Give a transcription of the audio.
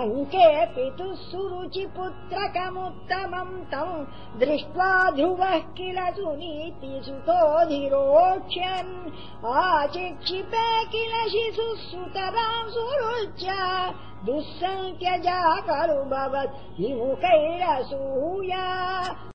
अङ्के पितुः सुरुचिपुत्रकमुत्तमम् तम् दृष्ट्वा ध्रुवः किल सुनीति सुतोऽधिरोक्ष्यन् आचिक्षिपे किल शिशुः सुतराम् सुरुच्य दुःसङ्ख्यजा दुःसङ्क्यजाकरु भवत् विमुखैरसूया